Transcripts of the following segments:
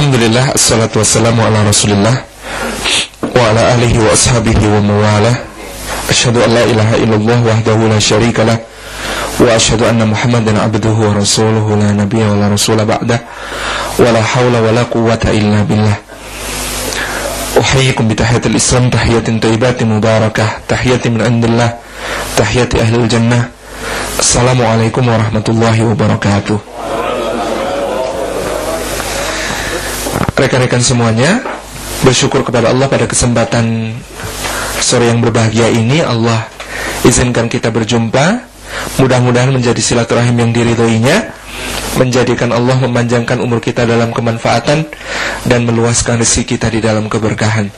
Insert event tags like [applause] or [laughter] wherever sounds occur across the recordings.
Alhamdulillah Assalatu wassalamu ala rasulillah Wa ala alihi wa ashabihi wa mawalah Ashadu an la ilaha illallah wahdahu la sharika lah Wa ashadu anna muhammadan abduhu wa rasuluhu la nabiya wa la rasulah ba'dah Wa la hawla wa la quwata illa billah Uhayyikum bitahiyatil islam tahiyatin taibatin mubarakah Tahiyatin min andillah Tahiyati ahli jannah Assalamualaikum warahmatullahi wabarakatuh rekan-rekan semuanya bersyukur kepada Allah pada kesempatan sore yang berbahagia ini. Allah izinkan kita berjumpa. Mudah-mudahan menjadi silaturahim yang diridhoinya menjadikan Allah memanjangkan umur kita dalam kemanfaatan dan meluaskan rezeki kita di dalam keberkahan.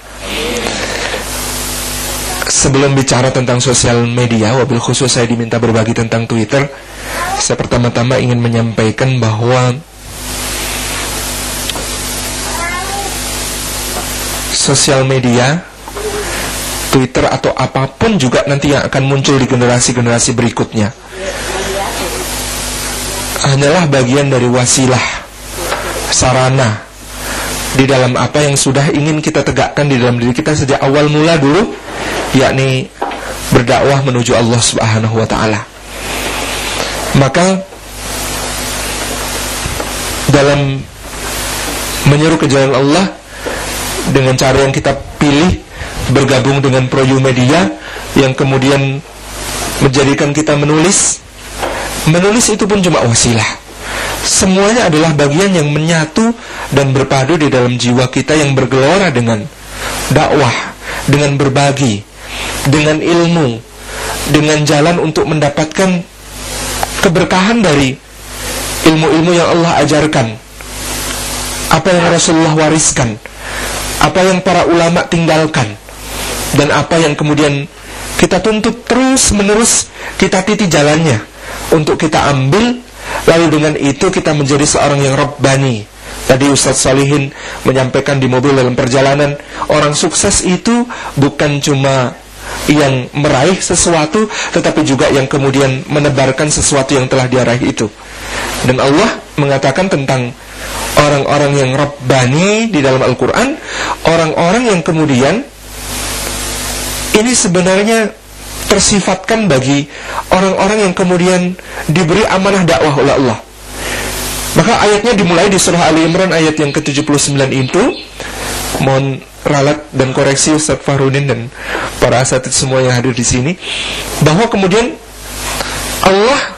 Sebelum bicara tentang sosial media wabil khusus saya diminta berbagi tentang Twitter. Saya pertama-tama ingin menyampaikan bahwa sosial media, Twitter atau apa pun juga nanti yang akan muncul di generasi-generasi berikutnya. Hanyalah bagian dari wasilah, sarana di dalam apa yang sudah ingin kita tegakkan di dalam diri kita sejak awal mula dulu, yakni berdakwah menuju Allah Subhanahu wa taala. Maka dalam menyeru ke jalan Allah dengan cara yang kita pilih bergabung dengan Proyu Media yang kemudian menjadikan kita menulis. Menulis itu pun cuma wasilah. Semuanya adalah bagian yang menyatu dan berpadu di dalam jiwa kita yang bergelora dengan dakwah dengan berbagi dengan ilmu dengan jalan untuk mendapatkan keberkahan dari ilmu-ilmu yang Allah ajarkan apa yang Rasulullah wariskan apa yang para ulama tinggalkan dan apa yang kemudian kita tuntut terus menerus kita titi jalannya untuk kita ambil lalu dengan itu kita menjadi seorang yang robbani Tadi Ustadz Salihin menyampaikan di mobil dalam perjalanan Orang sukses itu bukan cuma yang meraih sesuatu Tetapi juga yang kemudian menebarkan sesuatu yang telah dia itu. Dan Allah mengatakan tentang orang-orang yang Rabbani di dalam Al-Quran Orang-orang yang kemudian Ini sebenarnya tersifatkan bagi orang-orang yang kemudian diberi amanah dakwah oleh Allah. Maka ayatnya dimulai di surah Ali Imran ayat yang ke-79 itu. Mohon ralat dan koreksi Ustaz Fahrudin dan para asatid semua yang hadir di sini. Bahwa kemudian Allah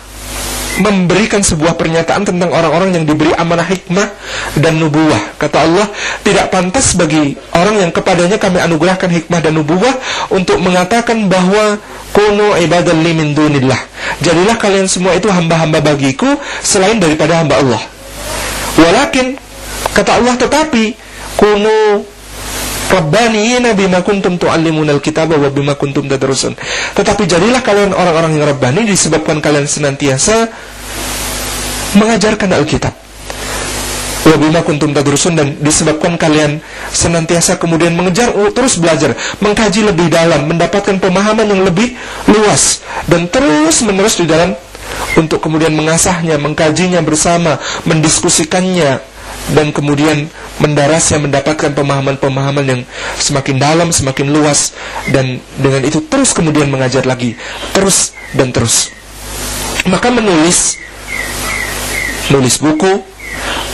memberikan sebuah pernyataan tentang orang-orang yang diberi amanah hikmah dan nubuah. Kata Allah, tidak pantas bagi orang yang kepadanya kami anugerahkan hikmah dan nubuah untuk mengatakan bahwa kuno ibadah limin dunillah. Jadilah kalian semua itu hamba-hamba bagiku selain daripada hamba Allah. Walakin kata Allah tetapi kuno Rabbaniyina bima kuntum tu'allimuna al-kitab wa bima kuntum tadrusun. Tetapi jadilah kalian orang-orang yang Rabbani disebabkan kalian senantiasa mengajarkan Alkitab. Wa bima kuntum tadrusun dan disebabkan kalian senantiasa kemudian mengejar terus belajar, mengkaji lebih dalam, mendapatkan pemahaman yang lebih luas dan terus menerus di dalam untuk kemudian mengasahnya, mengkajinya bersama, mendiskusikannya dan kemudian mendarasnya mendapatkan pemahaman-pemahaman yang semakin dalam, semakin luas. Dan dengan itu terus kemudian mengajar lagi, terus dan terus. Maka menulis nulis buku,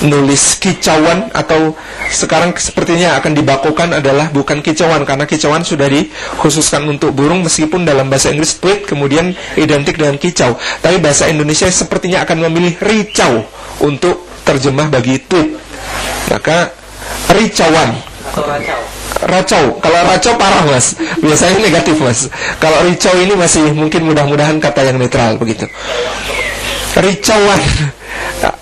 nulis kicauan atau sekarang sepertinya akan dibakukan adalah bukan kicauan. Karena kicauan sudah dikhususkan untuk burung meskipun dalam bahasa Inggris tweet kemudian identik dengan kicau. Tapi bahasa Indonesia sepertinya akan memilih ricau untuk terjemah bagi tweet maka ricauan. Racau. Kalau racau parah mas. Biasanya negatif mas. Kalau ricau ini masih mungkin mudah-mudahan kata yang netral begitu. Ricauan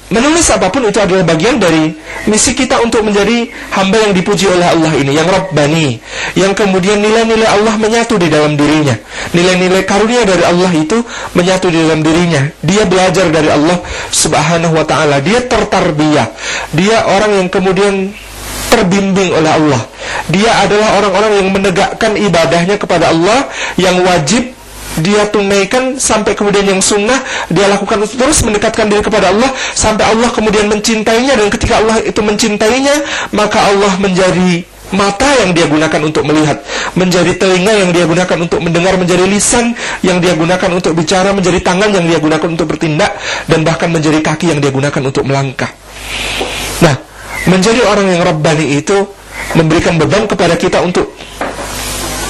menulis apa pun itu adalah bagian dari misi kita untuk menjadi hamba yang dipuji oleh Allah ini yang Rabbani. Yang kemudian nilai-nilai Allah menyatu di dalam dirinya. Nilai-nilai karunia dari Allah itu menyatu di dalam dirinya. Dia belajar dari Allah subhanahu wa ta'ala. Dia tertarbiyah. Dia orang yang kemudian terbimbing oleh Allah. Dia adalah orang-orang yang menegakkan ibadahnya kepada Allah yang wajib dia tunaikan sampai kemudian yang sunnah dia lakukan terus mendekatkan diri kepada Allah sampai Allah kemudian mencintainya dan ketika Allah itu mencintainya maka Allah menjadi mata yang dia gunakan untuk melihat, menjadi telinga yang dia gunakan untuk mendengar, menjadi lisan yang dia gunakan untuk bicara, menjadi tangan yang dia gunakan untuk bertindak, dan bahkan menjadi kaki yang dia gunakan untuk melangkah. Nah, menjadi orang yang Rabbani itu memberikan beban kepada kita untuk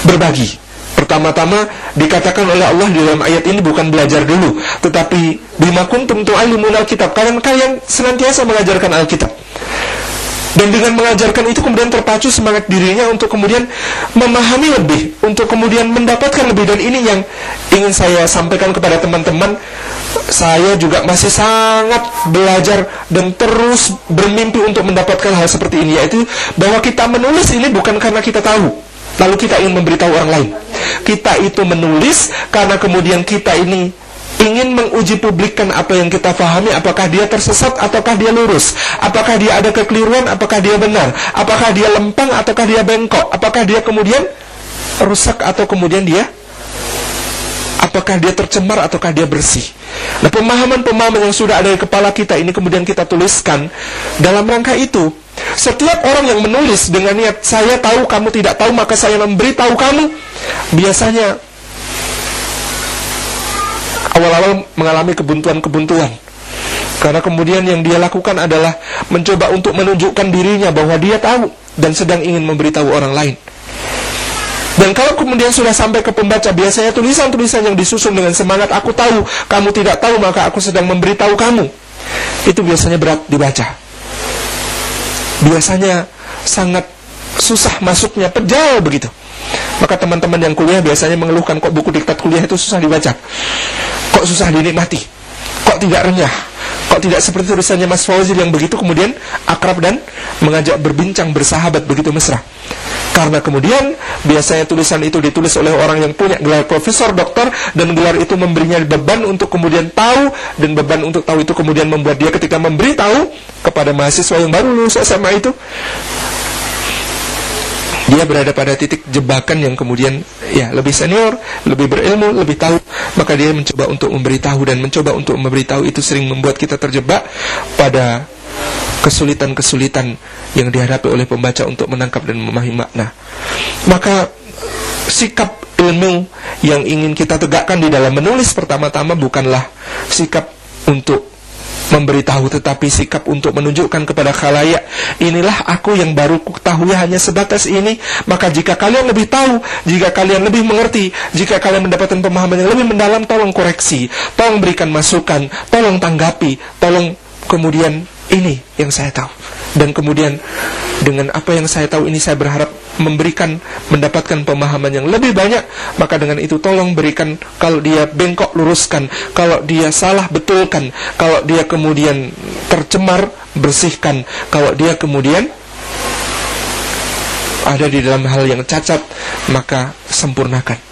berbagi. Pertama-tama dikatakan oleh Allah di dalam ayat ini bukan belajar dulu, tetapi bima kuntum tu'allimun alkitab. Kalian kalian senantiasa mengajarkan Alkitab. Dan dengan mengajarkan itu kemudian terpacu semangat dirinya untuk kemudian memahami lebih, untuk kemudian mendapatkan lebih. Dan ini yang ingin saya sampaikan kepada teman-teman. Saya juga masih sangat belajar dan terus bermimpi untuk mendapatkan hal seperti ini. Yaitu bahwa kita menulis ini bukan karena kita tahu. Lalu kita ingin memberitahu orang lain. Kita itu menulis karena kemudian kita ini ingin menguji publikkan apa yang kita fahami. Apakah dia tersesat ataukah dia lurus? Apakah dia ada kekeliruan apakah dia benar? Apakah dia lempang ataukah dia bengkok? Apakah dia kemudian rusak atau kemudian dia apakah dia tercemar ataukah dia bersih nah pemahaman-pemahaman yang sudah ada di kepala kita ini kemudian kita tuliskan dalam rangka itu setiap orang yang menulis dengan niat saya tahu kamu tidak tahu maka saya memberitahu kamu biasanya awal-awal mengalami kebuntuan-kebuntuan. Karena kemudian yang dia lakukan adalah mencoba untuk menunjukkan dirinya bahwa dia tahu dan sedang ingin memberitahu orang lain. Dan kalau kemudian sudah sampai ke pembaca, biasanya tulisan-tulisan yang disusun dengan semangat, aku tahu, kamu tidak tahu, maka aku sedang memberitahu kamu. Itu biasanya berat dibaca. Biasanya sangat susah masuknya, pejal begitu. Maka teman-teman yang kuliah biasanya mengeluhkan kok buku diktat kuliah itu susah dibaca. Kok susah dinikmati? Kok tidak renyah? Kok tidak seperti tulisannya Mas Fauzi yang begitu kemudian akrab dan mengajak berbincang bersahabat begitu mesra. Karena kemudian biasanya tulisan itu ditulis oleh orang yang punya gelar profesor, doktor dan gelar itu memberinya beban untuk kemudian tahu dan beban untuk tahu itu kemudian membuat dia ketika memberi tahu kepada mahasiswa yang baru lulus SMA itu dia berada pada titik jebakan yang kemudian ya lebih senior, lebih berilmu, lebih tahu, maka dia mencoba untuk memberitahu dan mencoba untuk memberitahu itu sering membuat kita terjebak pada kesulitan-kesulitan yang dihadapi oleh pembaca untuk menangkap dan memahami makna. Maka sikap ilmu yang ingin kita tegakkan di dalam menulis pertama-tama bukanlah sikap untuk memberitahu tetapi sikap untuk menunjukkan kepada khalayak inilah aku yang baru ketahui hanya sebatas ini maka jika kalian lebih tahu jika kalian lebih mengerti jika kalian mendapatkan pemahaman yang lebih mendalam tolong koreksi tolong berikan masukan tolong tanggapi tolong kemudian ini yang saya tahu dan kemudian dengan apa yang saya tahu ini saya berharap memberikan mendapatkan pemahaman yang lebih banyak. Maka dengan itu tolong berikan kalau dia bengkok luruskan. Kalau dia salah betulkan. Kalau dia kemudian tercemar bersihkan. Kalau dia kemudian ada di dalam hal yang cacat maka sempurnakan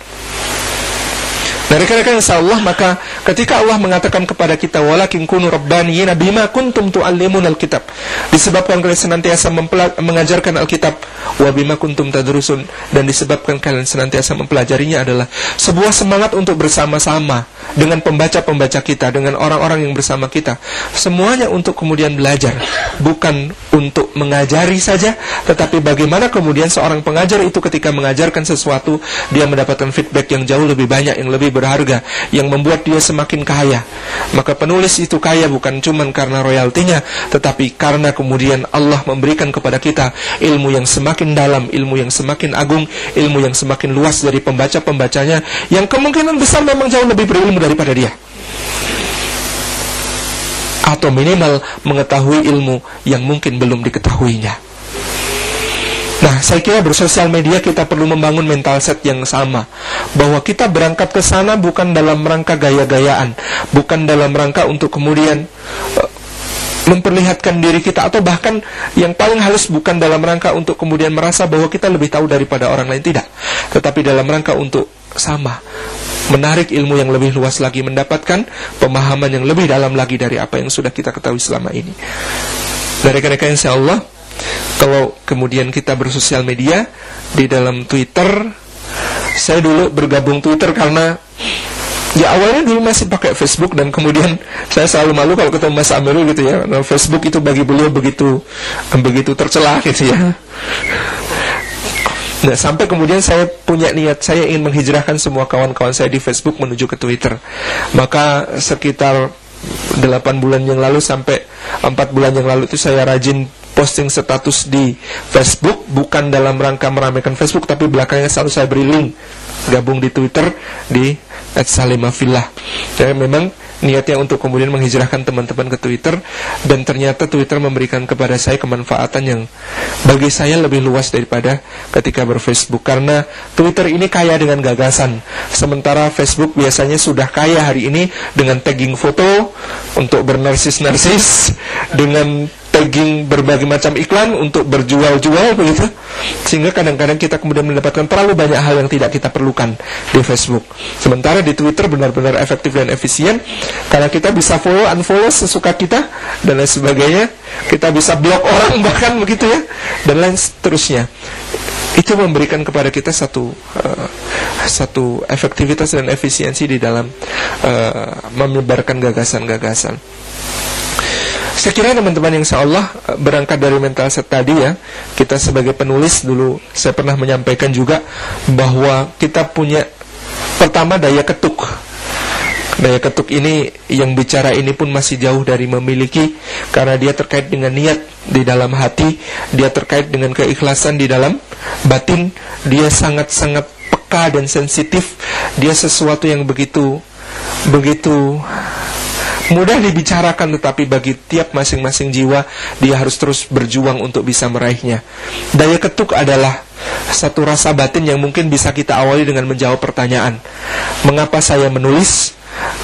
Nah rekan-rekan Allah maka ketika Allah mengatakan kepada kita walakin kunu rabbaniyina bima kuntum tuallimun alkitab disebabkan kalian senantiasa mengajarkan alkitab wa bima kuntum tadrusun dan disebabkan kalian senantiasa mempelajarinya adalah sebuah semangat untuk bersama-sama dengan pembaca-pembaca kita dengan orang-orang yang bersama kita semuanya untuk kemudian belajar bukan untuk mengajari saja tetapi bagaimana kemudian seorang pengajar itu ketika mengajarkan sesuatu dia mendapatkan feedback yang jauh lebih banyak yang lebih berharga yang membuat dia semakin kaya. Maka penulis itu kaya bukan cuma karena royaltinya, tetapi karena kemudian Allah memberikan kepada kita ilmu yang semakin dalam, ilmu yang semakin agung, ilmu yang semakin luas dari pembaca-pembacanya yang kemungkinan besar memang jauh lebih berilmu daripada dia. Atau minimal mengetahui ilmu yang mungkin belum diketahuinya. Nah, saya kira bersosial media kita perlu membangun mental set yang sama. Bahwa kita berangkat ke sana bukan dalam rangka gaya-gayaan, bukan dalam rangka untuk kemudian uh, memperlihatkan diri kita. Atau bahkan yang paling halus bukan dalam rangka untuk kemudian merasa bahwa kita lebih tahu daripada orang lain. Tidak, tetapi dalam rangka untuk sama menarik ilmu yang lebih luas lagi mendapatkan pemahaman yang lebih dalam lagi dari apa yang sudah kita ketahui selama ini. Dari rekan-rekan insya Allah kalau kemudian kita bersosial media di dalam Twitter, saya dulu bergabung Twitter karena Ya awalnya dulu masih pakai Facebook dan kemudian saya selalu malu kalau ketemu Mas Amirul gitu ya. Nah, Facebook itu bagi beliau begitu begitu tercela gitu ya. Nah, sampai kemudian saya punya niat saya ingin menghijrahkan semua kawan-kawan saya di Facebook menuju ke Twitter. Maka sekitar 8 bulan yang lalu sampai 4 bulan yang lalu itu saya rajin posting status di Facebook bukan dalam rangka meramaikan Facebook tapi belakangnya selalu saya beri link gabung di Twitter di @salimafillah. Jadi memang niatnya untuk kemudian menghijrahkan teman-teman ke Twitter dan ternyata Twitter memberikan kepada saya kemanfaatan yang bagi saya lebih luas daripada ketika berfacebook. Karena Twitter ini kaya dengan gagasan. Sementara Facebook biasanya sudah kaya hari ini dengan tagging foto untuk bernarsis-narsis dengan tagging berbagai macam iklan untuk berjual-jual begitu. Sehingga kadang-kadang kita kemudian mendapatkan terlalu banyak hal yang tidak kita perlukan di Facebook. Sementara di Twitter benar-benar efektif dan efisien karena kita bisa follow unfollow sesuka kita dan lain sebagainya. Kita bisa blok [laughs] orang bahkan begitu ya dan lain seterusnya. Itu memberikan kepada kita satu uh, satu efektivitas dan efisiensi di dalam uh, menyebarkan gagasan-gagasan. Kira teman-teman yang Allah eh, berangkat dari mental set tadi ya Kita sebagai penulis dulu saya pernah menyampaikan juga Bahwa kita punya pertama daya ketuk. Daya ketuk ini yang bicara ini pun masih jauh dari memiliki Karena dia terkait dengan niat di dalam hati Dia terkait dengan keikhlasan di dalam batin Dia sangat-sangat peka dan sensitif Dia sesuatu yang begitu Begitu mudah dibicarakan tetapi bagi tiap masing-masing jiwa dia harus terus berjuang untuk bisa meraihnya. Daya ketuk adalah satu rasa batin yang mungkin bisa kita awali dengan menjawab pertanyaan. Mengapa saya menulis?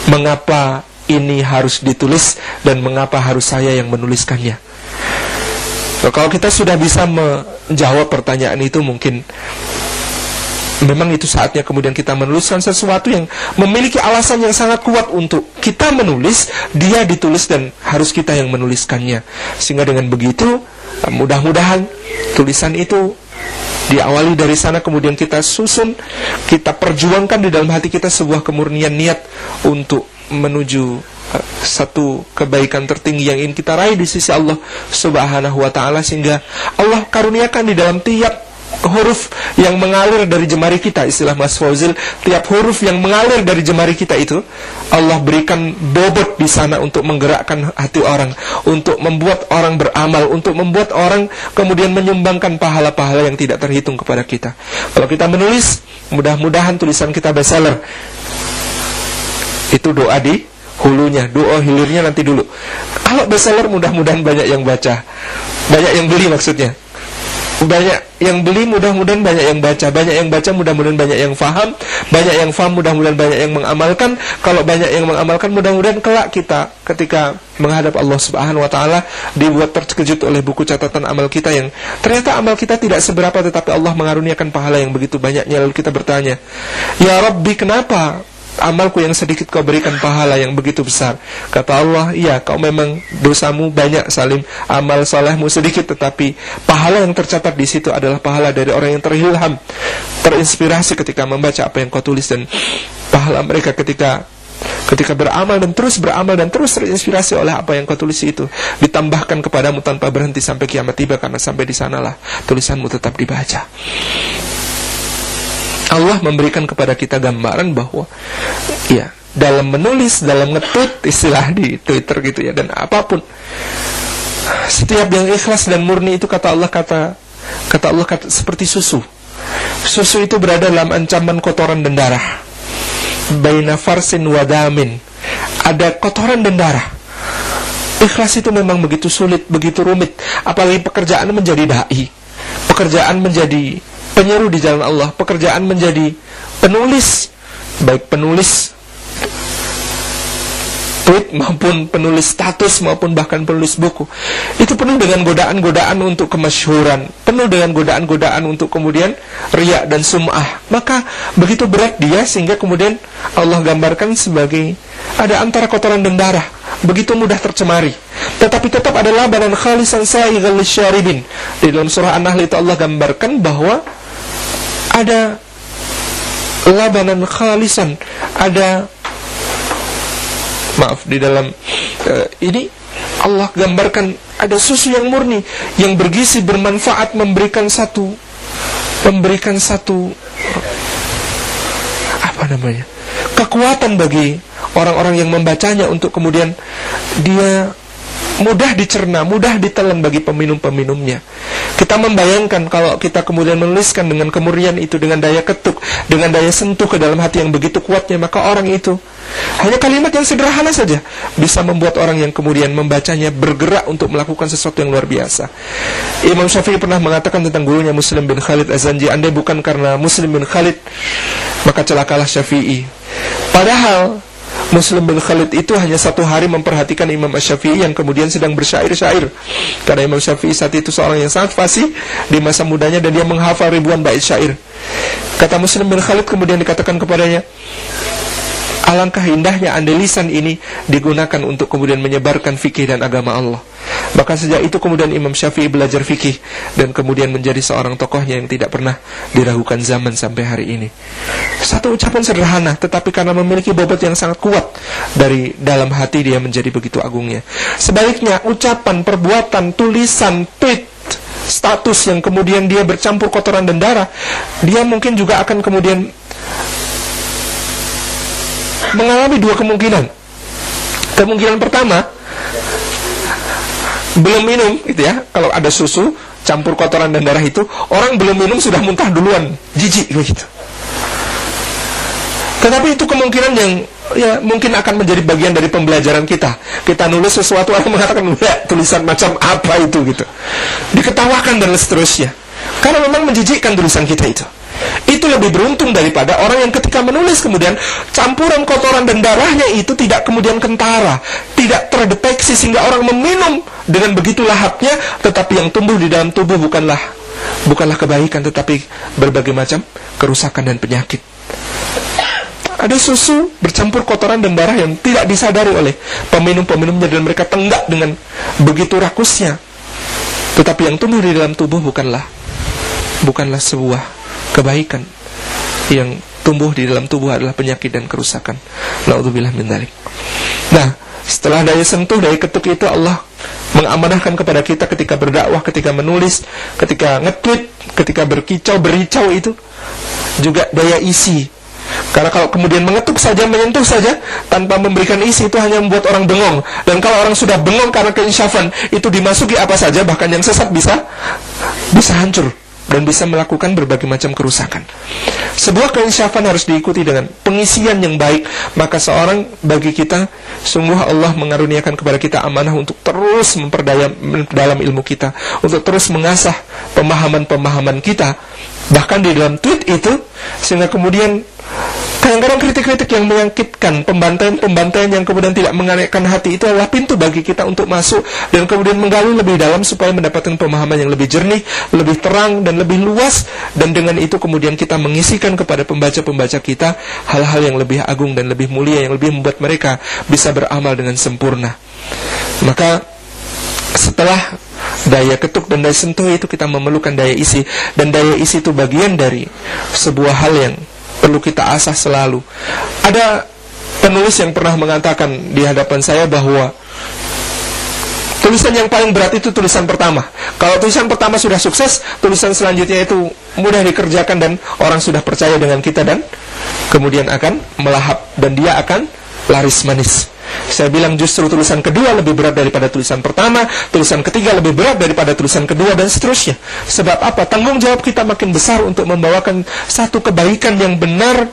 Mengapa ini harus ditulis dan mengapa harus saya yang menuliskannya? Kalau kita sudah bisa menjawab pertanyaan itu mungkin memang itu saatnya kemudian kita menuliskan sesuatu yang memiliki alasan yang sangat kuat untuk kita menulis, dia ditulis dan harus kita yang menuliskannya. Sehingga dengan begitu, mudah-mudahan tulisan itu diawali dari sana kemudian kita susun, kita perjuangkan di dalam hati kita sebuah kemurnian niat untuk menuju uh, satu kebaikan tertinggi yang ingin kita raih di sisi Allah Subhanahu wa taala sehingga Allah karuniakan di dalam tiap huruf yang mengalir dari jemari kita istilah Mas Fauzil. Tiap huruf yang mengalir dari jemari kita itu Allah berikan bobot di sana untuk menggerakkan hati orang untuk membuat orang beramal untuk membuat orang kemudian menyumbangkan pahala-pahala yang tidak terhitung kepada kita. Kalau kita menulis mudah-mudahan tulisan kita bestseller. Itu doa di hulunya doa hilirnya nanti dulu. Kalau bestseller mudah-mudahan banyak yang baca. Banyak yang beli maksudnya banyak yang beli mudah-mudahan banyak yang baca. Banyak yang baca mudah-mudahan banyak yang faham. Banyak yang faham mudah-mudahan banyak yang mengamalkan. Kalau banyak yang mengamalkan mudah-mudahan kelak kita ketika menghadap Allah Subhanahu wa taala dibuat terkejut oleh buku catatan amal kita yang ternyata amal kita tidak seberapa tetapi Allah mengaruniakan pahala yang begitu banyaknya. Lalu kita bertanya ya Rabbi kenapa amalku yang sedikit kau berikan pahala yang begitu besar. Kata Allah, iya kau memang dosamu banyak salim, amal salehmu sedikit tetapi pahala yang tercatat di situ adalah pahala dari orang yang terhilham, terinspirasi ketika membaca apa yang kau tulis dan pahala mereka ketika ketika beramal dan terus beramal dan terus terinspirasi oleh apa yang kau tulis itu ditambahkan kepadamu tanpa berhenti sampai kiamat tiba karena sampai di sanalah tulisanmu tetap dibaca. Allah memberikan kepada kita gambaran bahwa ya dalam menulis, dalam ngetweet istilah di Twitter gitu ya dan apa pun setiap yang ikhlas dan murni itu kata Allah kata kata Allah kata seperti susu. Susu itu berada dalam ancaman kotoran dan darah. Baina farsin wadamin. Ada kotoran dan darah. Ikhlas itu memang begitu sulit, begitu rumit. Apalagi pekerjaan menjadi dai. Pekerjaan menjadi penyeru di jalan Allah, pekerjaan menjadi penulis, baik penulis tweet maupun penulis status maupun bahkan penulis buku. Itu penuh dengan godaan-godaan untuk kemasyhuran penuh dengan godaan-godaan untuk kemudian riak dan sum'ah. Maka begitu berat dia sehingga kemudian Allah gambarkan sebagai ada antara kotoran dan darah begitu mudah tercemari. Tetapi tetap ada labanan khalisan sa'igal syaribin. Di dalam surah An-Nahl itu Allah gambarkan bahwa ada labanan khalisan, ada maaf di dalam uh, ini Allah gambarkan ada susu yang murni yang bergizi bermanfaat memberikan satu memberikan satu apa namanya kekuatan bagi orang-orang yang membacanya untuk kemudian dia mudah dicerna, mudah ditelan bagi peminum-peminumnya. Kita membayangkan kalau kita kemudian menuliskan dengan kemurnian itu, dengan daya ketuk, dengan daya sentuh ke dalam hati yang begitu kuatnya, maka orang itu hanya kalimat yang sederhana saja bisa membuat orang yang kemudian membacanya bergerak untuk melakukan sesuatu yang luar biasa. Imam Syafi'i pernah mengatakan tentang gurunya Muslim bin Khalid Azanji, andai bukan karena Muslim bin Khalid, maka celakalah Syafi'i. Padahal Muslim bin Khalid itu hanya satu hari memperhatikan Imam Syafi'i yang kemudian sedang bersyair-syair. Karena Imam Syafi'i saat itu seorang yang sangat fasih di masa mudanya dan dia menghafal ribuan bait syair. Kata Muslim bin Khalid kemudian dikatakan kepadanya, Alangkah indahnya andai lisan ini digunakan untuk kemudian menyebarkan fikih dan agama Allah. Maka sejak itu kemudian Imam Syafi'i belajar fikih dan kemudian menjadi seorang tokohnya yang tidak pernah diragukan zaman sampai hari ini. Satu ucapan sederhana tetapi karena memiliki bobot yang sangat kuat dari dalam hati dia menjadi begitu agungnya. Sebaliknya ucapan, perbuatan, tulisan, tweet status yang kemudian dia bercampur kotoran dan darah, dia mungkin juga akan kemudian mengalami dua kemungkinan. Kemungkinan pertama, belum minum gitu ya. Kalau ada susu campur kotoran dan darah itu, orang belum minum sudah muntah duluan, jijik gitu. Tetapi itu kemungkinan yang ya mungkin akan menjadi bagian dari pembelajaran kita. Kita nulis sesuatu orang mengatakan, "Ya, tulisan macam apa itu?" gitu. Diketawakan dan seterusnya. Karena memang menjijikkan tulisan kita itu. Itu lebih beruntung daripada orang yang ketika menulis kemudian campuran kotoran dan darahnya itu tidak kemudian kentara, tidak terdeteksi sehingga orang meminum dengan begitu lahapnya, tetapi yang tumbuh di dalam tubuh bukanlah bukanlah kebaikan tetapi berbagai macam kerusakan dan penyakit. Ada susu bercampur kotoran dan darah yang tidak disadari oleh peminum-peminumnya dan mereka tenggak dengan begitu rakusnya. Tetapi yang tumbuh di dalam tubuh bukanlah bukanlah sebuah kebaikan yang tumbuh di dalam tubuh adalah penyakit dan kerusakan. Nauzubillah min dzalik. Nah, setelah daya sentuh, daya ketuk itu Allah mengamanahkan kepada kita ketika berdakwah, ketika menulis, ketika nge-tweet, ketika berkicau, bericau itu juga daya isi. Karena kalau kemudian mengetuk saja, menyentuh saja tanpa memberikan isi itu hanya membuat orang bengong. Dan kalau orang sudah bengong karena keinsyafan itu dimasuki apa saja, bahkan yang sesat bisa bisa hancur dan bisa melakukan berbagai macam kerusakan. Sebuah keinsyafan harus diikuti dengan pengisian yang baik, maka seorang bagi kita sungguh Allah mengaruniakan kepada kita amanah untuk terus memperdaya dalam ilmu kita, untuk terus mengasah pemahaman-pemahaman kita, bahkan di dalam tweet itu sehingga kemudian Kadang-kadang kritik-kritik yang menyakitkan, pembantaian-pembantaian yang kemudian tidak menganekkan hati itu adalah pintu bagi kita untuk masuk dan kemudian menggali lebih dalam supaya mendapatkan pemahaman yang lebih jernih, lebih terang dan lebih luas dan dengan itu kemudian kita mengisikan kepada pembaca-pembaca kita hal-hal yang lebih agung dan lebih mulia yang lebih membuat mereka bisa beramal dengan sempurna. Maka setelah daya ketuk dan daya sentuh itu kita memerlukan daya isi dan daya isi itu bagian dari sebuah hal yang perlu kita asah selalu. Ada penulis yang pernah mengatakan di hadapan saya bahwa tulisan yang paling berat itu tulisan pertama. Kalau tulisan pertama sudah sukses, tulisan selanjutnya itu mudah dikerjakan dan orang sudah percaya dengan kita dan kemudian akan melahap dan dia akan laris manis. Saya bilang justru tulisan kedua lebih berat daripada tulisan pertama, tulisan ketiga lebih berat daripada tulisan kedua dan seterusnya. Sebab apa? Tanggung jawab kita makin besar untuk membawakan satu kebaikan yang benar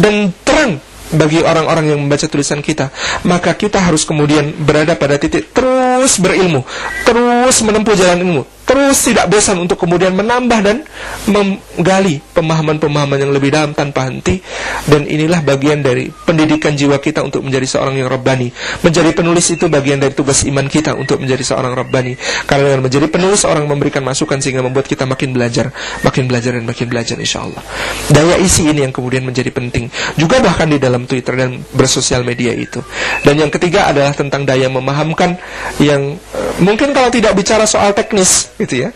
dan terang bagi orang-orang yang membaca tulisan kita. Maka kita harus kemudian berada pada titik terus berilmu, terus menempuh jalan ilmu, terus tidak bosan untuk kemudian menambah dan menggali pemahaman-pemahaman yang lebih dalam tanpa henti. Dan inilah bagian dari pendidikan jiwa kita untuk menjadi seorang yang rabbani. Menjadi penulis itu bagian dari tugas iman kita untuk menjadi seorang rabbani. Karena dengan menjadi penulis orang memberikan masukan sehingga membuat kita makin belajar makin belajar dan makin belajar insya Allah daya isi ini yang kemudian menjadi penting. Juga bahkan di dalam Twitter dan bersosial media itu. Dan yang ketiga adalah tentang daya memahamkan yang uh, mungkin kalau tidak bicara soal teknis gitu ya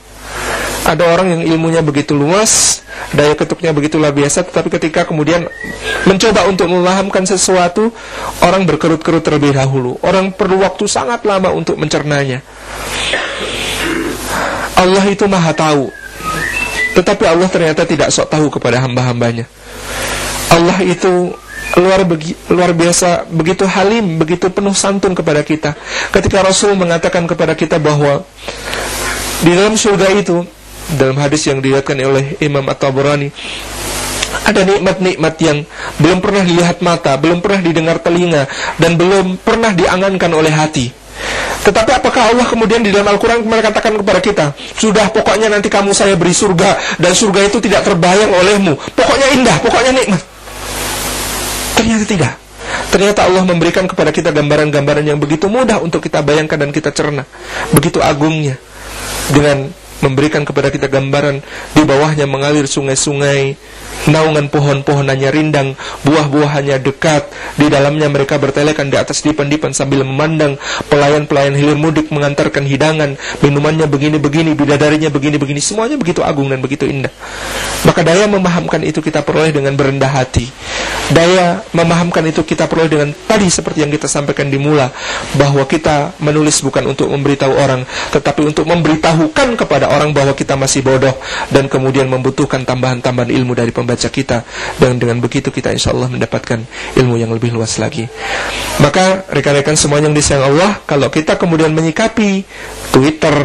Ada orang yang ilmunya begitu luas, daya ketuknya begitulah biasa, tetapi ketika kemudian mencoba untuk memahamkan sesuatu, orang berkerut-kerut terlebih dahulu. Orang perlu waktu sangat lama untuk mencernanya. Allah itu maha tahu. Tetapi Allah ternyata tidak sok tahu kepada hamba-hambanya. Allah itu luar begi, luar biasa begitu halim begitu penuh santun kepada kita ketika Rasul mengatakan kepada kita bahwa di dalam surga itu dalam hadis yang diriwayatkan oleh Imam At-Tabrani ada nikmat-nikmat yang belum pernah dilihat mata, belum pernah didengar telinga, dan belum pernah diangankan oleh hati. Tetapi apakah Allah kemudian di dalam Al-Quran katakan kepada kita, sudah pokoknya nanti kamu saya beri surga, dan surga itu tidak terbayang olehmu. Pokoknya indah, pokoknya nikmat. Ternyata tidak. Ternyata Allah memberikan kepada kita gambaran-gambaran yang begitu mudah untuk kita bayangkan dan kita cerna. Begitu agungnya. Dengan memberikan kepada kita gambaran di bawahnya mengalir sungai-sungai, naungan pohon-pohonannya rindang, buah-buahannya dekat, di dalamnya mereka bertelekan di atas dipan-dipan sambil memandang pelayan-pelayan hilir mudik mengantarkan hidangan, minumannya begini-begini, bidadarinya begini-begini, semuanya begitu agung dan begitu indah. Maka daya memahamkan itu kita peroleh dengan berendah hati. Daya memahamkan itu kita peroleh dengan tadi seperti yang kita sampaikan di mula, bahwa kita menulis bukan untuk memberitahu orang, tetapi untuk memberitahukan kepada orang bahwa kita masih bodoh dan kemudian membutuhkan tambahan-tambahan ilmu dari pembaca kita dan dengan begitu kita insya Allah mendapatkan ilmu yang lebih luas lagi. Maka rekan-rekan semua yang disayang Allah, kalau kita kemudian menyikapi Twitter,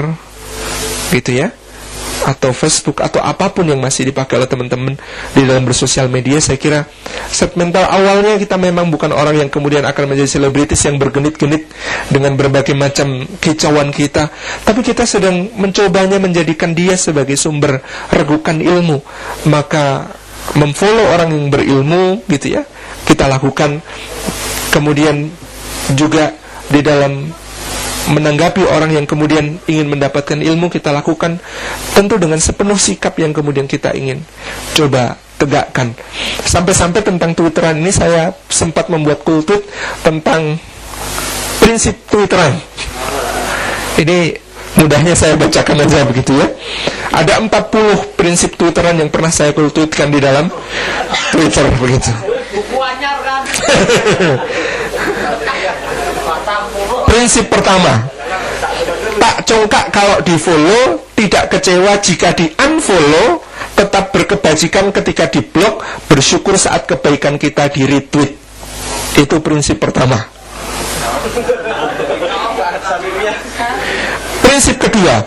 gitu ya, atau Facebook atau apa pun yang masih dipakai oleh teman-teman di dalam bersosial media saya kira set awalnya kita memang bukan orang yang kemudian akan menjadi selebritis yang bergenit-genit dengan berbagai macam kicauan kita tapi kita sedang mencobanya menjadikan dia sebagai sumber regukan ilmu. Maka memfollow orang yang berilmu gitu ya kita lakukan. Kemudian juga di dalam menanggapi orang yang kemudian ingin mendapatkan ilmu kita lakukan tentu dengan sepenuh sikap yang kemudian kita ingin coba tegakkan. Sampai-sampai tentang Twitteran ini saya sempat membuat kultut tentang prinsip Twitteran. Ini mudahnya saya bacakan aja begitu ya. Ada 40 prinsip Twitteran yang pernah saya kultutkan di dalam Twitter begitu. [laughs] Prinsip pertama, tak congkak kalau di follow, tidak kecewa jika di unfollow, tetap berkebajikan ketika di blog, bersyukur saat kebaikan kita di retweet. Itu prinsip pertama. Prinsip kedua,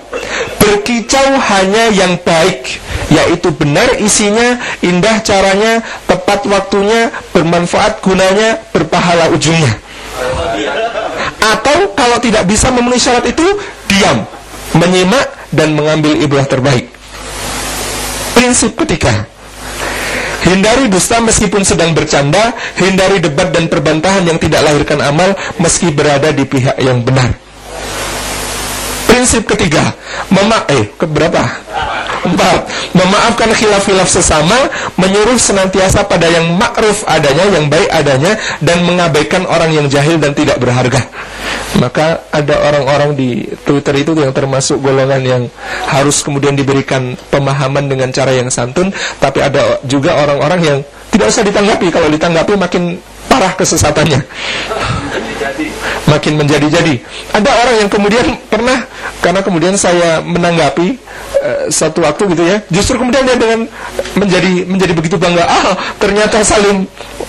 berkicau hanya yang baik, yaitu benar isinya, indah caranya, tepat waktunya, bermanfaat gunanya, berpahala ujungnya. Atau kalau tidak bisa memenuhi syarat itu, diam, menyimak dan mengambil ibrah terbaik. Prinsip ketiga, Hindari dusta meskipun sedang bercanda, hindari debat dan perbantahan yang tidak lahirkan amal meski berada di pihak yang benar. Prinsip ketiga, mema eh keberapa? Empat, memaafkan khilaf-khilaf sesama, menyuruh senantiasa pada yang makruf adanya, yang baik adanya, dan mengabaikan orang yang jahil dan tidak berharga. Maka ada orang-orang di Twitter itu yang termasuk golongan yang harus kemudian diberikan pemahaman dengan cara yang santun, tapi ada juga orang-orang yang tidak usah ditanggapi, kalau ditanggapi makin parah kesesatannya makin menjadi-jadi. Ada orang yang kemudian pernah karena kemudian saya menanggapi uh, satu waktu gitu ya, justru kemudian dia dengan menjadi menjadi begitu bangga, ah ternyata saling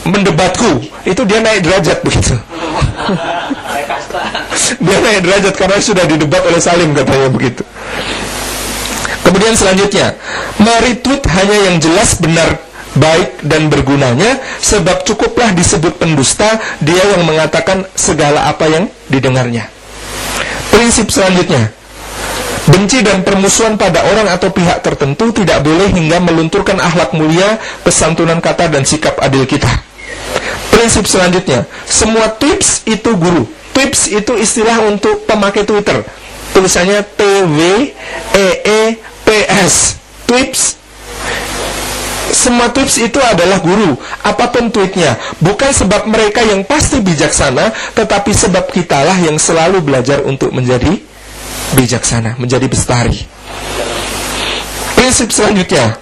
mendebatku, itu dia naik derajat begitu. [laughs] dia naik derajat karena sudah didebat oleh Salim katanya begitu. Kemudian selanjutnya, meretweet hanya yang jelas benar baik dan bergunanya sebab cukuplah disebut pendusta dia yang mengatakan segala apa yang didengarnya. Prinsip selanjutnya, benci dan permusuhan pada orang atau pihak tertentu tidak boleh hingga melunturkan akhlak mulia, kesantunan kata dan sikap adil kita. Prinsip selanjutnya, semua tips itu guru. Tips itu istilah untuk pemakai Twitter. Tulisannya T W E E P S. Tips semua tips itu adalah guru, apa pun tweetnya. Bukan sebab mereka yang pasti bijaksana, tetapi sebab kitalah yang selalu belajar untuk menjadi bijaksana, menjadi bestari. Prinsip selanjutnya,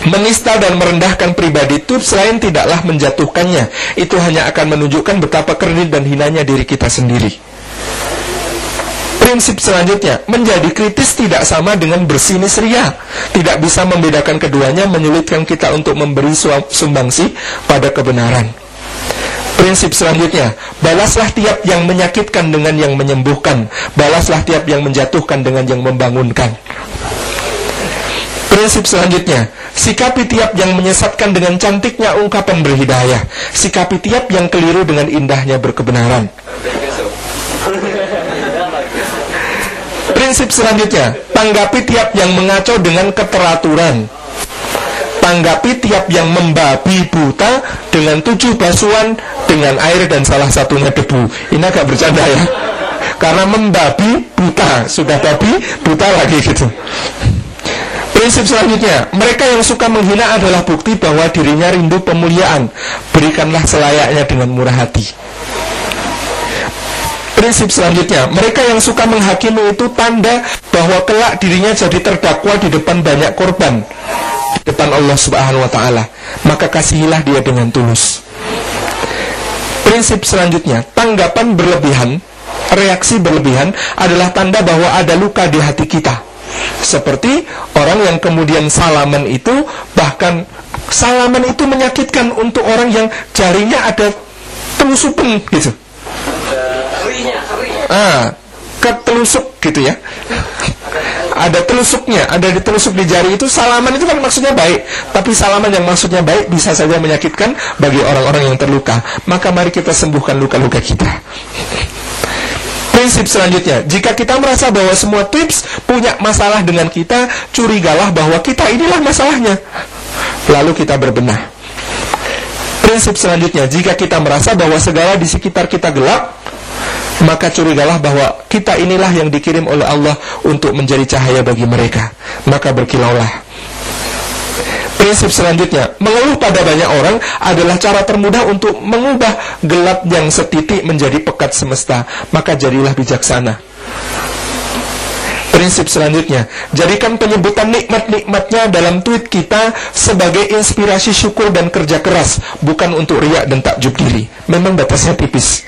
Menista dan merendahkan pribadi itu selain tidaklah menjatuhkannya, itu hanya akan menunjukkan betapa kerdil dan hinanya diri kita sendiri. Prinsip selanjutnya, menjadi kritis tidak sama dengan bersinis ria. Tidak bisa membedakan keduanya, menyulitkan kita untuk memberi sumbangsi pada kebenaran. Prinsip selanjutnya, balaslah tiap yang menyakitkan dengan yang menyembuhkan, balaslah tiap yang menjatuhkan dengan yang membangunkan. Prinsip selanjutnya, sikapi tiap yang menyesatkan dengan cantiknya ungkapan berhidayah. Sikapi tiap yang keliru dengan indahnya berkebenaran. Prinsip selanjutnya, tanggapi tiap yang mengacau dengan keteraturan. Tanggapi tiap yang membabi buta dengan tujuh basuhan dengan air dan salah satunya debu. Ini agak bercanda ya. Karena membabi buta, sudah babi buta lagi gitu. Prinsip selanjutnya, mereka yang suka menghina adalah bukti bahwa dirinya rindu pemuliaan. Berikanlah selayaknya dengan murah hati. Prinsip selanjutnya, mereka yang suka menghakimi itu tanda bahwa kelak dirinya jadi terdakwa di depan banyak korban di depan Allah Subhanahu wa taala. Maka kasihilah dia dengan tulus. Prinsip selanjutnya, tanggapan berlebihan, reaksi berlebihan adalah tanda bahwa ada luka di hati kita. Seperti orang yang kemudian salaman itu bahkan salaman itu menyakitkan untuk orang yang jarinya ada telusupan gitu. Ah, ketelusuk gitu ya. Ada telusuknya, ada di telusuk di jari itu salaman itu kan maksudnya baik, tapi salaman yang maksudnya baik bisa saja menyakitkan bagi orang-orang yang terluka. Maka mari kita sembuhkan luka-luka kita. Prinsip selanjutnya, jika kita merasa bahwa semua tips punya masalah dengan kita, curigalah bahwa kita inilah masalahnya. Lalu kita berbenah. Prinsip selanjutnya, jika kita merasa bahwa segala di sekitar kita gelap, maka curigalah bahwa kita inilah yang dikirim oleh Allah untuk menjadi cahaya bagi mereka. Maka berkilaulah. Prinsip selanjutnya, mengeluh pada banyak orang adalah cara termudah untuk mengubah gelap yang setitik menjadi pekat semesta. Maka jadilah bijaksana. Prinsip selanjutnya, jadikan penyebutan nikmat-nikmatnya dalam tweet kita sebagai inspirasi syukur dan kerja keras, bukan untuk riak dan takjub diri. Memang batasnya tipis.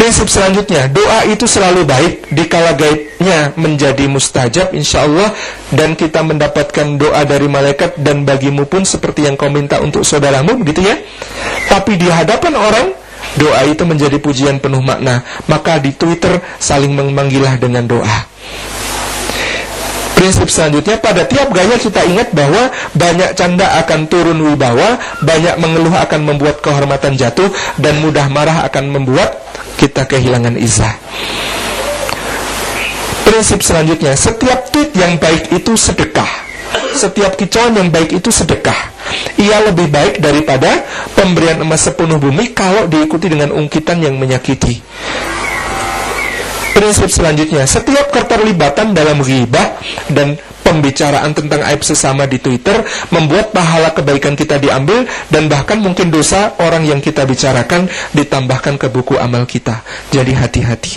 Prinsip selanjutnya, doa itu selalu baik dikala gaibnya menjadi mustajab insya Allah dan kita mendapatkan doa dari malaikat dan bagimu pun seperti yang kau minta untuk saudaramu begitu ya. Tapi di hadapan orang doa itu menjadi pujian penuh makna. Maka di Twitter saling memanggilah dengan doa. Prinsip selanjutnya pada tiap gaya kita ingat bahwa banyak canda akan turun wibawa, banyak mengeluh akan membuat kehormatan jatuh dan mudah marah akan membuat kita kehilangan izah. Prinsip selanjutnya, setiap tweet yang baik itu sedekah. Setiap kicauan yang baik itu sedekah. Ia lebih baik daripada pemberian emas sepenuh bumi kalau diikuti dengan ungkitan yang menyakiti. Prinsip selanjutnya, setiap keterlibatan dalam ghibah dan pembicaraan tentang aib sesama di Twitter membuat pahala kebaikan kita diambil dan bahkan mungkin dosa orang yang kita bicarakan ditambahkan ke buku amal kita. Jadi hati-hati.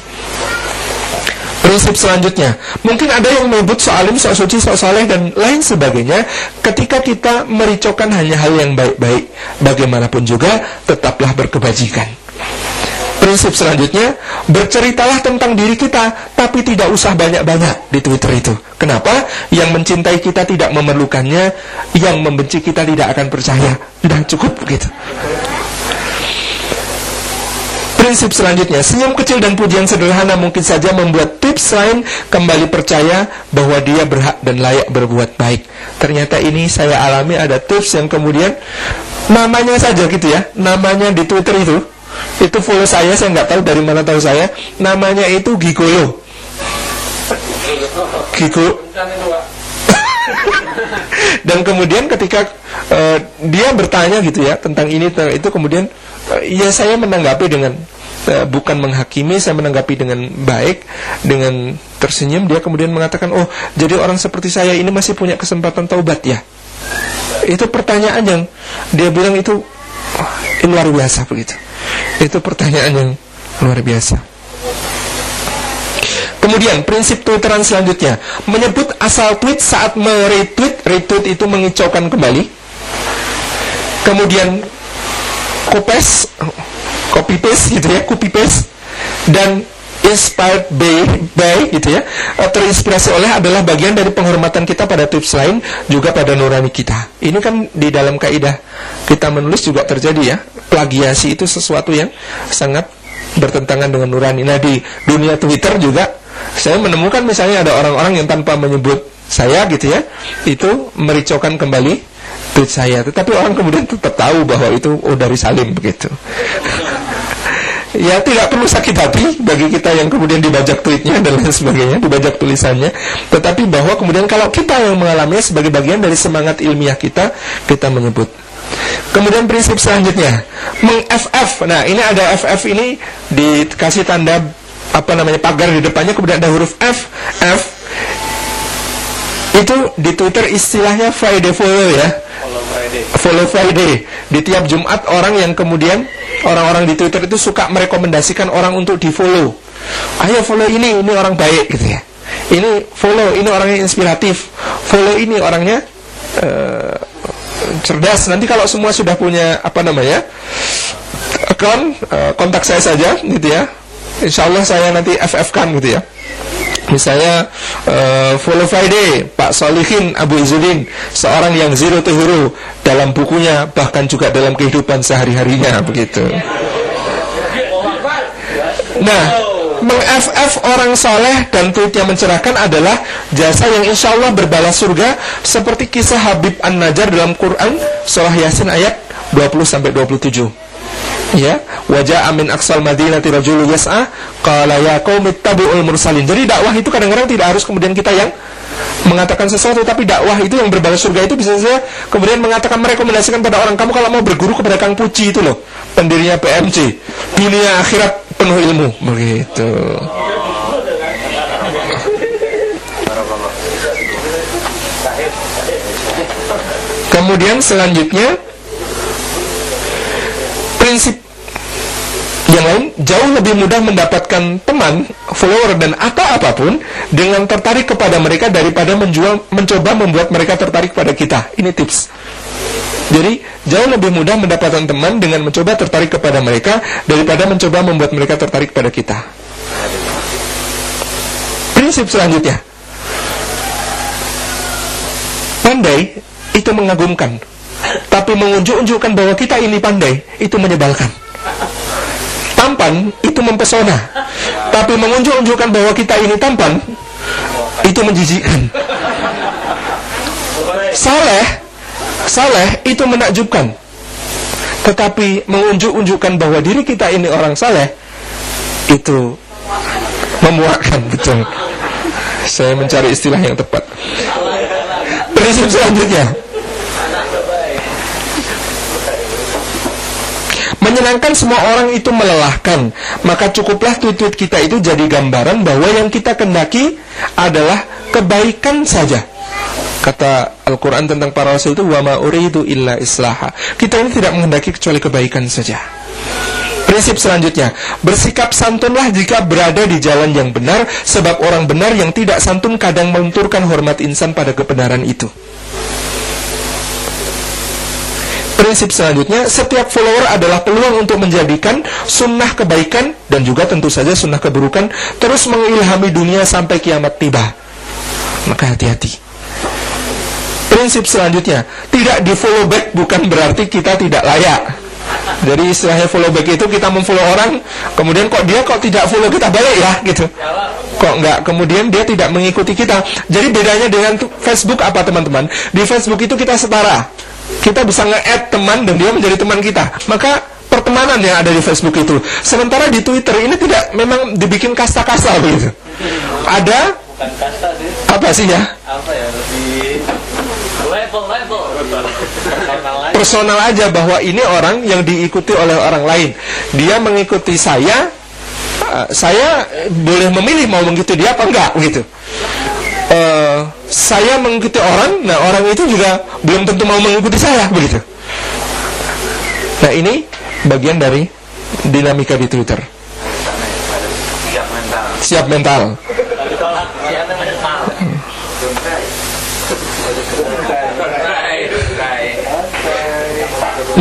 Prinsip selanjutnya, mungkin ada yang menyebut soalim, soal suci, soal saleh dan lain sebagainya. Ketika kita mericaukan hanya hal yang baik-baik, bagaimanapun juga tetaplah berkebajikan. Prinsip selanjutnya, berceritalah tentang diri kita, tapi tidak usah banyak-banyak di Twitter itu. Kenapa? Yang mencintai kita tidak memerlukannya, yang membenci kita tidak akan percaya. Sudah cukup begitu. Prinsip selanjutnya, senyum kecil dan pujian sederhana mungkin saja membuat tips lain kembali percaya bahwa dia berhak dan layak berbuat baik. Ternyata ini saya alami ada tips yang kemudian namanya saja gitu ya, namanya di Twitter itu itu follow saya saya nggak tahu dari mana tahu saya. Namanya itu Gigolo Gigo. [laughs] Dan kemudian ketika uh, dia bertanya gitu ya tentang ini tentang itu kemudian uh, ya saya menanggapi dengan uh, bukan menghakimi saya menanggapi dengan baik dengan tersenyum dia kemudian mengatakan oh jadi orang seperti saya ini masih punya kesempatan taubat ya? Itu pertanyaan yang dia bilang itu oh, luar biasa begitu itu pertanyaan yang luar biasa. Kemudian prinsip Twitteran selanjutnya. Menyebut asal tweet saat meretweet, retweet itu mengicaukan kembali. Kemudian kopes, copy paste gitu ya, copy paste dan inspired by, by gitu ya. Terinspirasi oleh adalah bagian dari penghormatan kita pada tips lain juga pada nurani kita. Ini kan di dalam kaidah kita menulis juga terjadi ya plagiasi itu sesuatu yang sangat bertentangan dengan nurani nah di dunia Twitter juga saya menemukan misalnya ada orang-orang yang tanpa menyebut saya gitu ya itu mericaukan kembali tweet saya tetapi orang kemudian tetap tahu bahwa itu oh dari Salim begitu [laughs] ya tidak perlu sakit hati bagi kita yang kemudian dibajak tweetnya dan lain sebagainya, dibajak tulisannya. Tetapi bahwa kemudian kalau kita yang mengalaminya sebagai bagian dari semangat ilmiah kita, kita menyebut. Kemudian prinsip selanjutnya, meng-FF. Nah, ini ada FF ini dikasih tanda apa namanya pagar di depannya kemudian ada huruf F, F. Itu di Twitter istilahnya Friday follow ya. Follow Friday. Di tiap Jumat orang yang kemudian orang-orang di Twitter itu suka merekomendasikan orang untuk di follow. Ayo follow ini, ini orang baik gitu ya. Ini follow, ini orangnya inspiratif. Follow ini orangnya uh, cerdas. Nanti kalau semua sudah punya apa namanya account, uh, kontak saya saja gitu ya. Insya Allah saya nanti FF kan gitu ya. Misalnya uh, Follow Friday Pak Solihin Abu Izzuddin Seorang yang zero to hero Dalam bukunya Bahkan juga dalam kehidupan sehari-harinya Begitu Nah Meng-FF orang soleh dan yang mencerahkan adalah jasa yang insya Allah berbalas surga seperti kisah Habib An-Najjar dalam Quran surah Yasin ayat 20-27 ya wajah amin aksal madinati rajulu yas'a qala ya qaumi mursalin. Jadi dakwah itu kadang-kadang tidak harus kemudian kita yang mengatakan sesuatu tapi dakwah itu yang berbalas surga itu bisa saja kemudian mengatakan merekomendasikan pada orang kamu kalau mau berguru kepada Kang Puji itu loh pendirinya PMC dunia akhirat penuh ilmu begitu Kemudian selanjutnya prinsip yang lain jauh lebih mudah mendapatkan teman, follower dan atau apa pun dengan tertarik kepada mereka daripada menjual, mencoba membuat mereka tertarik pada kita. Ini tips. Jadi jauh lebih mudah mendapatkan teman dengan mencoba tertarik kepada mereka daripada mencoba membuat mereka tertarik pada kita. Prinsip selanjutnya. Pandai itu mengagumkan. Tapi mengunjuk-unjukkan bahwa kita ini pandai itu menyebalkan tampan itu mempesona. Tapi mengunjuk-unjukkan bahwa kita ini tampan itu menjijikkan. Saleh, saleh itu menakjubkan. Tetapi mengunjuk-unjukkan bahwa diri kita ini orang saleh itu memuakkan [laughs] betul. Saya mencari istilah yang tepat. Prinsip selanjutnya Menyenangkan semua orang itu melelahkan Maka cukuplah tweet-tweet kita itu jadi gambaran bahwa yang kita kendaki adalah kebaikan saja Kata Al-Quran tentang para rasul itu Wa uridu illa islaha Kita ini tidak menghendaki kecuali kebaikan saja Prinsip selanjutnya Bersikap santunlah jika berada di jalan yang benar Sebab orang benar yang tidak santun kadang melunturkan hormat insan pada kebenaran itu Prinsip selanjutnya, setiap follower adalah peluang untuk menjadikan sunnah kebaikan dan juga tentu saja sunnah keburukan terus mengilhami dunia sampai kiamat tiba. Maka hati-hati. Prinsip selanjutnya, tidak di follow back bukan berarti kita tidak layak. Jadi istilahnya follow back itu kita memfollow orang, kemudian kok dia kok tidak follow kita balik ya gitu. Kok enggak? Kemudian dia tidak mengikuti kita. Jadi bedanya dengan Facebook apa teman-teman? Di Facebook itu kita setara kita bisa nge-add teman dan dia menjadi teman kita. Maka pertemanan yang ada di Facebook itu. Sementara di Twitter ini tidak memang dibikin kasta-kasta begitu. Ada bukan kasta sih. Apa sih ya? Apa ya? Lebih level level. Personal aja bahwa ini orang yang diikuti oleh orang lain. Dia mengikuti saya, eh, saya boleh memilih mau mengikuti dia apa enggak gitu. Uh, saya mengikuti orang, nah orang itu juga belum tentu mau mengikuti saya, begitu. Nah ini bagian dari dinamika di Twitter. Siap mental.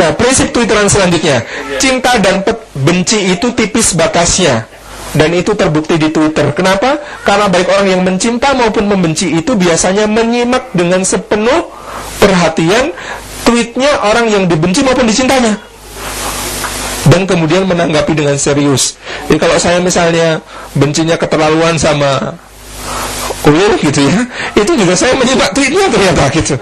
Nah, prinsip Twitteran selanjutnya, cinta dan benci itu tipis batasnya. Dan itu terbukti di Twitter. Kenapa? Karena baik orang yang mencinta maupun membenci itu biasanya menyimak dengan sepenuh perhatian tweetnya orang yang dibenci maupun dicintanya. Dan kemudian menanggapi dengan serius. Jadi kalau saya misalnya bencinya keterlaluan sama Uyuh gitu ya. Itu juga saya menyimak tweetnya ternyata gitu.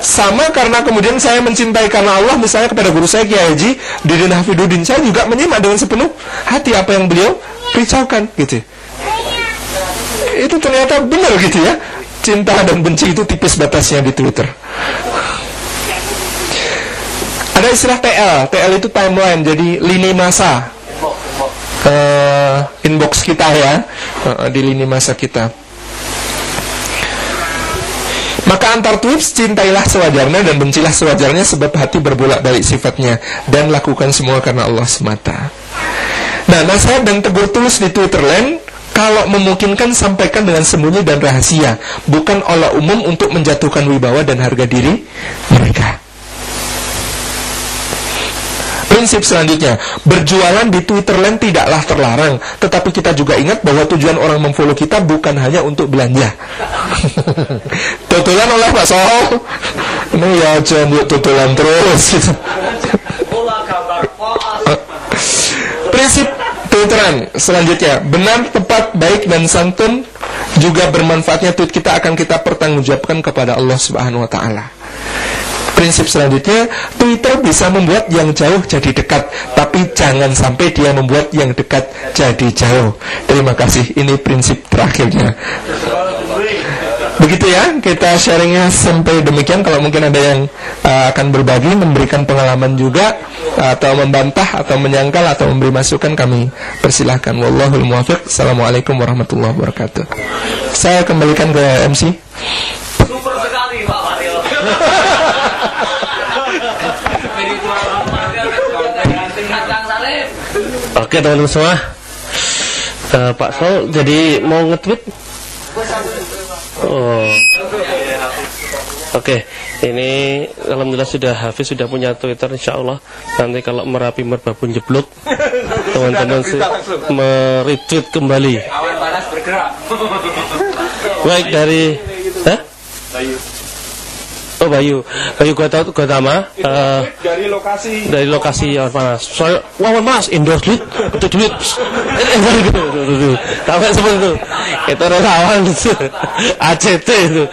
Sama karena kemudian saya mencintai karena Allah Misalnya kepada guru saya Kiai Haji Didin Hafidudin Saya juga menyimak dengan sepenuh hati apa yang beliau beritahukan gitu Itu ternyata benar gitu ya. Cinta dan benci itu tipis batasnya di Twitter. Ada istilah TL TL itu timeline Jadi lini masa uh, inbox kita ya uh, di lini masa kita. Maka antar tweets cintailah sewajarnya dan bencilah sewajarnya sebab hati berbolak-balik sifatnya dan lakukan semua karena Allah semata. Nah, nasihat dan tegur tulus di Twitterland kalau memungkinkan sampaikan dengan sembunyi dan rahasia, bukan olah umum untuk menjatuhkan wibawa dan harga diri mereka. Prinsip selanjutnya, berjualan di Twitterland tidaklah terlarang, tetapi kita juga ingat bahwa tujuan orang memfollow kita bukan hanya untuk belanja. [laughs] tutulan oleh Pak Soho. Ini ya jangan tutulan terus. [laughs] Prinsip Twitteran selanjutnya, benar, tepat, baik dan santun juga bermanfaatnya tweet kita akan kita pertanggungjawabkan kepada Allah Subhanahu wa taala. Prinsip selanjutnya, Twitter bisa membuat yang jauh jadi dekat, tapi jangan sampai dia membuat yang dekat jadi jauh. Terima kasih. Ini prinsip terakhirnya. Begitu ya, kita sharingnya sampai demikian. Kalau mungkin ada yang uh, akan berbagi, memberikan pengalaman juga, atau membantah, atau menyangkal, atau memberi masukan, kami persilahkan. Wallahul muwafiq. Assalamualaikum warahmatullahi wabarakatuh. Saya kembalikan ke MC. Super sekali Pak [laughs] Oke teman-teman semua. Uh, Pak Sol jadi mau nge-tweet? Oh. Oke, ini alhamdulillah sudah Hafiz sudah punya Twitter insya Allah nanti kalau merapi merbabun jeblok teman-teman meretweet kembali. Baik dari, Hah? Oh Bayu, Bayu Gota Gotama uh, dari lokasi dari lokasi yang panas. Saya wawan mas indoor duit, itu duit. [laughs] Tahu seperti itu. Itu relawan ACT [laughs] itu.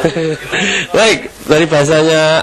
[laughs] Baik dari bahasanya